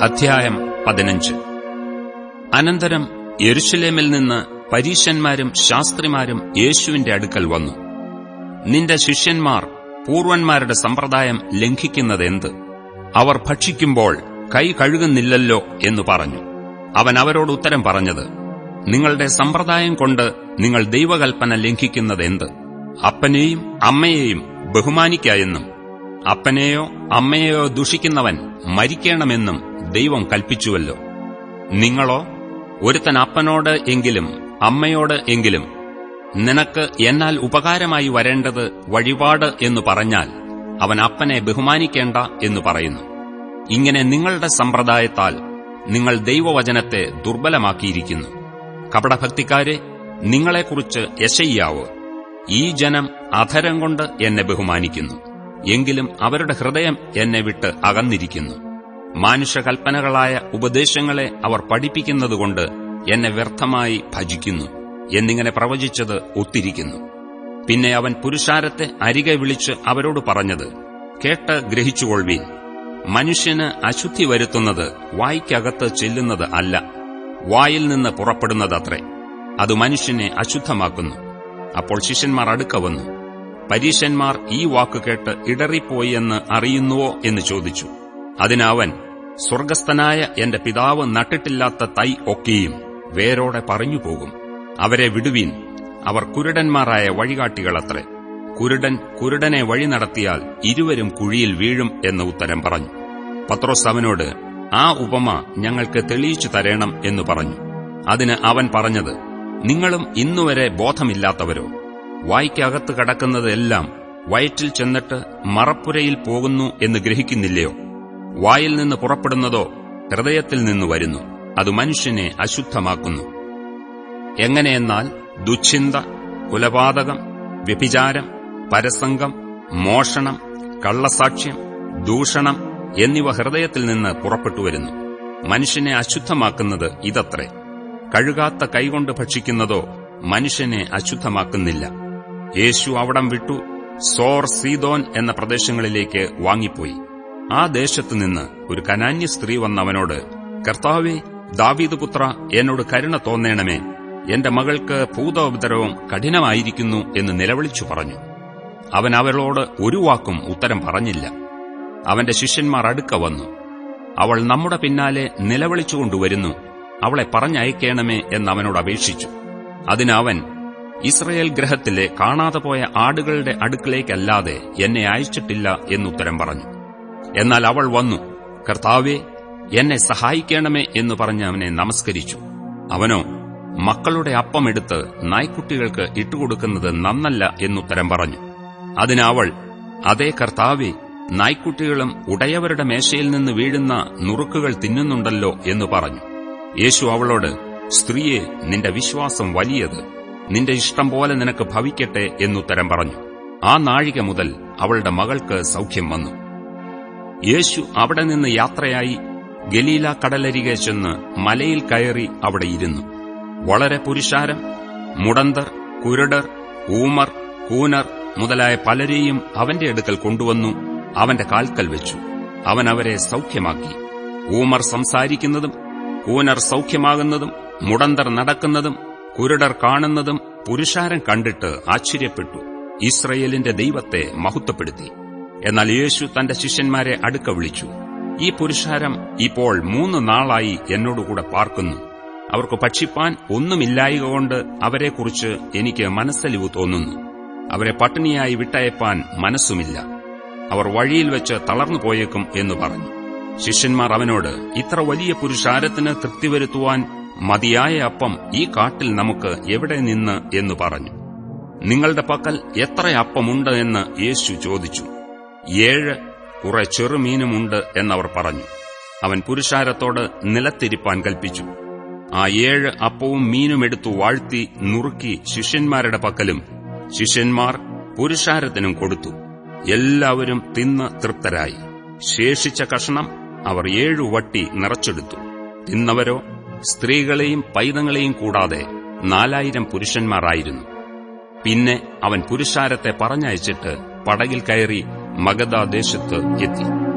അധ്യായം പതിനഞ്ച്. അനന്തരം യെരുഷലേമിൽ നിന്ന് പരീശന്മാരും ശാസ്ത്രിമാരും യേശുവിന്റെ അടുക്കൽ വന്നു. നിന്റെ ശിഷ്യന്മാർ പൂർവന്മാരുടെ സമ്പ്രദായം ലംഘിക്കുന്നതെന്ത്? അവർ ഭക്ഷിക്കുമ്പോൾ കൈ കഴുകുന്നില്ലല്ലോ എന്നു പറഞ്ഞു. അവൻ അവരോട് ഉത്തരം പറഞ്ഞത് നിങ്ങളുടെ സമ്പ്രദായം കൊണ്ട് നിങ്ങൾ ദൈവകൽപ്പന ലംഘിക്കുന്നതെന്ത്? അപ്പനെയും അമ്മയെയും ബഹുമാനിക്കായെന്നും അപ്പനെയോ അമ്മയെയോ ദുഷിക്കുന്നവൻ മരിക്കണമെന്നും ദൈവം കൽപ്പിച്ചുവല്ലോ. നിങ്ങളോ ഒരുത്തൻ അപ്പനോട് എങ്കിലും അമ്മയോട് എങ്കിലും നിനക്ക് എന്നാൽ ഉപകാരമായി വരേണ്ടത് വഴിപാട് എന്നു പറഞ്ഞാൽ അവൻ അപ്പനെ ബഹുമാനിക്കേണ്ട എന്നു പറയുന്നു. ഇങ്ങനെ നിങ്ങളുടെ സമ്പ്രദായത്താൽ നിങ്ങൾ ദൈവവചനത്തെ ദുർബലമാക്കിയിരിക്കുന്നു. കപടഭക്തിക്കാരെ നിങ്ങളെക്കുറിച്ച് യശയ്യാവ്? ഈ ജനം അധരം കൊണ്ട് എന്നെ ബഹുമാനിക്കുന്നു. എങ്കിലും അവരുടെ ഹൃദയം എന്നെ വിട്ട് അകന്നിരിക്കുന്നു. മാനുഷകൽപ്പനകളായ ഉപദേശങ്ങളെ അവർ പഠിപ്പിക്കുന്നതുകൊണ്ട് എന്നെ വ്യർത്ഥമായി ഭജിക്കുന്നു. എന്നിങ്ങനെ പ്രവചിച്ചത് ഒത്തിരിക്കുന്നു. പിന്നെ അവൻ പുരുഷാരത്തെ അരികെ വിളിച്ച് അവരോട് പറഞ്ഞത് കേട്ട് ഗ്രഹിച്ചുകൊള്ളുവീൻ. മനുഷ്യന് അശുദ്ധി വരുത്തുന്നത് വായ്ക്കകത്ത് ചെല്ലുന്നത് അല്ല വായിൽ നിന്ന് പുറപ്പെടുന്നതത്രേ. അത് മനുഷ്യനെ അശുദ്ധമാക്കുന്നു. അപ്പോൾ ശിഷ്യന്മാർ അടുക്ക വന്നു. പരീശന്മാർ ഈ വാക്കുകേട്ട് ഇടറിപ്പോയി എന്ന് അറിയുന്നുവോ എന്ന് ചോദിച്ചു. അതിനവൻ സ്വർഗസ്ഥനായ എന്റെ പിതാവ് നട്ടിട്ടില്ലാത്ത തൈ ഒക്കെയും വേരോടെ പറഞ്ഞുപോകും. അവരെ വിടുവീൻ അവർ കുരുടന്മാരായ വഴികാട്ടികളത്രേ. കുരുടൻ കുരുടനെ വഴി നടത്തിയാൽ ഇരുവരും കുഴിയിൽ വീഴും എന്ന് ഉത്തരം പറഞ്ഞു. പത്രോസ് അവനോട് ആ ഉപമ ഞങ്ങൾക്ക് തെളിയിച്ചു തരേണം എന്ന് പറഞ്ഞു. അതിന് അവൻ പറഞ്ഞത് നിങ്ങളും ഇന്നുവരെ ബോധമില്ലാത്തവരോ? വായ്ക്കകത്ത് കടക്കുന്നതെല്ലാം വയറ്റിൽ ചെന്നിട്ട് മറപ്പുരയിൽ പോകുന്നു എന്ന് ഗ്രഹിക്കുന്നില്ലയോ? വായിൽ നിന്ന് പുറപ്പെടുന്നതോ ഹൃദയത്തിൽ നിന്ന് വരുന്നു. അത് മനുഷ്യനെ അശുദ്ധമാക്കുന്നു. എങ്ങനെയെന്നാൽ ദുശ്ചിന്ത കുലപാതകം വ്യഭിചാരം പരസംഗം മോഷണം കള്ളസാക്ഷ്യം ദൂഷണം എന്നിവ ഹൃദയത്തിൽ നിന്ന് പുറപ്പെട്ടുവരുന്നു മനുഷ്യനെ അശുദ്ധമാക്കുന്നത് ഇതത്രേ. കഴുകാത്ത കൈകൊണ്ട് ഭക്ഷിക്കുന്നതോ മനുഷ്യനെ അശുദ്ധമാക്കുന്നില്ല. യേശു അവിടം വിട്ടു സോർ സീതോൻ എന്ന പ്രദേശങ്ങളിലേക്ക് വാങ്ങിപ്പോയി. ആ ദേശത്തുനിന്ന് ഒരു കനാന്യ സ്ത്രീ വന്നവനോട് കർത്താവെ ദാവീദ് പുത്ര എന്നോട് കരുണ തോന്നേണമേ. എന്റെ മകൾക്ക് ഭൂതോപദ്രവം കഠിനമായിരിക്കുന്നു എന്ന് നിലവിളിച്ചു പറഞ്ഞു. അവൻ അവളോട് ഒരു വാക്കും ഉത്തരം പറഞ്ഞില്ല. അവന്റെ ശിഷ്യന്മാർ അടുക്ക വന്നു. അവൾ നമ്മുടെ പിന്നാലെ നിലവിളിച്ചുകൊണ്ടുവരുന്നു അവളെ പറഞ്ഞയക്കണമേ എന്നവനോട് അപേക്ഷിച്ചു. അതിനവൻ ഇസ്രയേൽ ഗ്രഹത്തിലെ കാണാതെ പോയ ആടുകളുടെ അടുക്കളേക്കല്ലാതെ എന്നെ അയച്ചിട്ടില്ല എന്നുത്തരം പറഞ്ഞു. എന്നാൽ അവൾ വന്നു കർത്താവെ എന്നെ സഹായിക്കണമേ എന്ന് പറഞ്ഞ് അവനെ നമസ്കരിച്ചു. അവനോ മക്കളുടെ അപ്പമെടുത്ത് നായ്ക്കുട്ടികൾക്ക് ഇട്ടുകൊടുക്കുന്നത് നന്നല്ല എന്നുത്തരം പറഞ്ഞു. അതിനവൾ അതേ കർത്താവെ നായ്ക്കുട്ടികളും ഉടയവരുടെ മേശയിൽ നിന്ന് വീഴുന്ന നുറുക്കുകൾ തിന്നുന്നുണ്ടല്ലോ എന്ന് പറഞ്ഞു. യേശു അവളോട് സ്ത്രീയെ നിന്റെ വിശ്വാസം വലിയത് നിന്റെ ഇഷ്ടം പോലെ നിനക്ക് ഭവിക്കട്ടെ എന്നുത്തരം പറഞ്ഞു. ആ നാഴിക മുതൽ അവളുടെ മകൾക്ക് സൗഖ്യം വന്നു. യേശു അവിടെ നിന്ന് യാത്രയായി ഗലീല കടലരികെ ചെന്ന് മലയിൽ കയറി അവിടെ ഇരുന്നു. വളരെ പുരുഷാരം മുടന്തർ കുരുടർ ഊമർ കൂനർ മുതലായ പലരെയും അവന്റെ അടുക്കൽ കൊണ്ടുവന്നു അവന്റെ കാൽക്കൽ വെച്ചു. അവൻ അവരെ സൗഖ്യമാക്കി. ഊമർ സംസാരിക്കുന്നതും കൂനർ സൗഖ്യമാകുന്നതും മുടന്തർ നടക്കുന്നതും കുരുടർ കാണുന്നതും പുരുഷാരം കണ്ടിട്ട് ആശ്ചര്യപ്പെട്ടു. ഇസ്രയേലിന്റെ ദൈവത്തെ മഹത്വപ്പെടുത്തി. എന്നാൽ യേശു തന്റെ ശിഷ്യന്മാരെ അടുക്ക വിളിച്ചു. ഈ പുരുഷാരം ഇപ്പോൾ മൂന്ന് നാളായി എന്നോടുകൂടെ പാർക്കുന്നു. അവർക്ക് ഭക്ഷിപ്പാൻ ഒന്നുമില്ലായകൊണ്ട് അവരെക്കുറിച്ച് എനിക്ക് മനസ്സലിവ് തോന്നുന്നു. അവരെ പട്ടിണിയായി വിട്ടയപ്പാൻ മനസ്സുമില്ല. അവർ വഴിയിൽ വെച്ച് തളർന്നു പോയേക്കും എന്ന് പറഞ്ഞു. ശിഷ്യന്മാർ അവനോട് ഇത്ര വലിയ പുരുഷാരത്തിന് തൃപ്തി വരുത്തുവാൻ മതിയായ അപ്പം ഈ കാട്ടിൽ നമുക്ക് എവിടെ നിന്ന്? എന്ന് പറഞ്ഞു. നിങ്ങളുടെ പക്കൽ എത്ര അപ്പമുണ്ട് എന്ന് യേശു ചോദിച്ചു. ഏഴ് കുറെ ചെറുമീനുമുണ്ട് എന്നവർ പറഞ്ഞു. അവൻ പുരുഷാരത്തോട് നിലത്തിരിപ്പാൻ കൽപ്പിച്ചു. ആ ഏഴ് അപ്പവും മീനുമെടുത്തു വാഴ്ത്തി നുറുക്കി ശിഷ്യന്മാരുടെ പക്കലും ശിഷ്യന്മാർ പുരുഷാരത്തിനും കൊടുത്തു. എല്ലാവരും തിന്ന് തൃപ്തരായി. ശേഷിച്ച കഷണം അവർ ഏഴു വട്ടി നിറച്ചെടുത്തു. തിന്നവരോ സ്ത്രീകളെയും പൈതങ്ങളെയും കൂടാതെ നാലായിരം പുരുഷന്മാരായിരുന്നു. പിന്നെ അവൻ പുരുഷാരത്തെ പറഞ്ഞയച്ചിട്ട് പടകിൽ കയറി മഗദാദേശത്ത് എത്തി.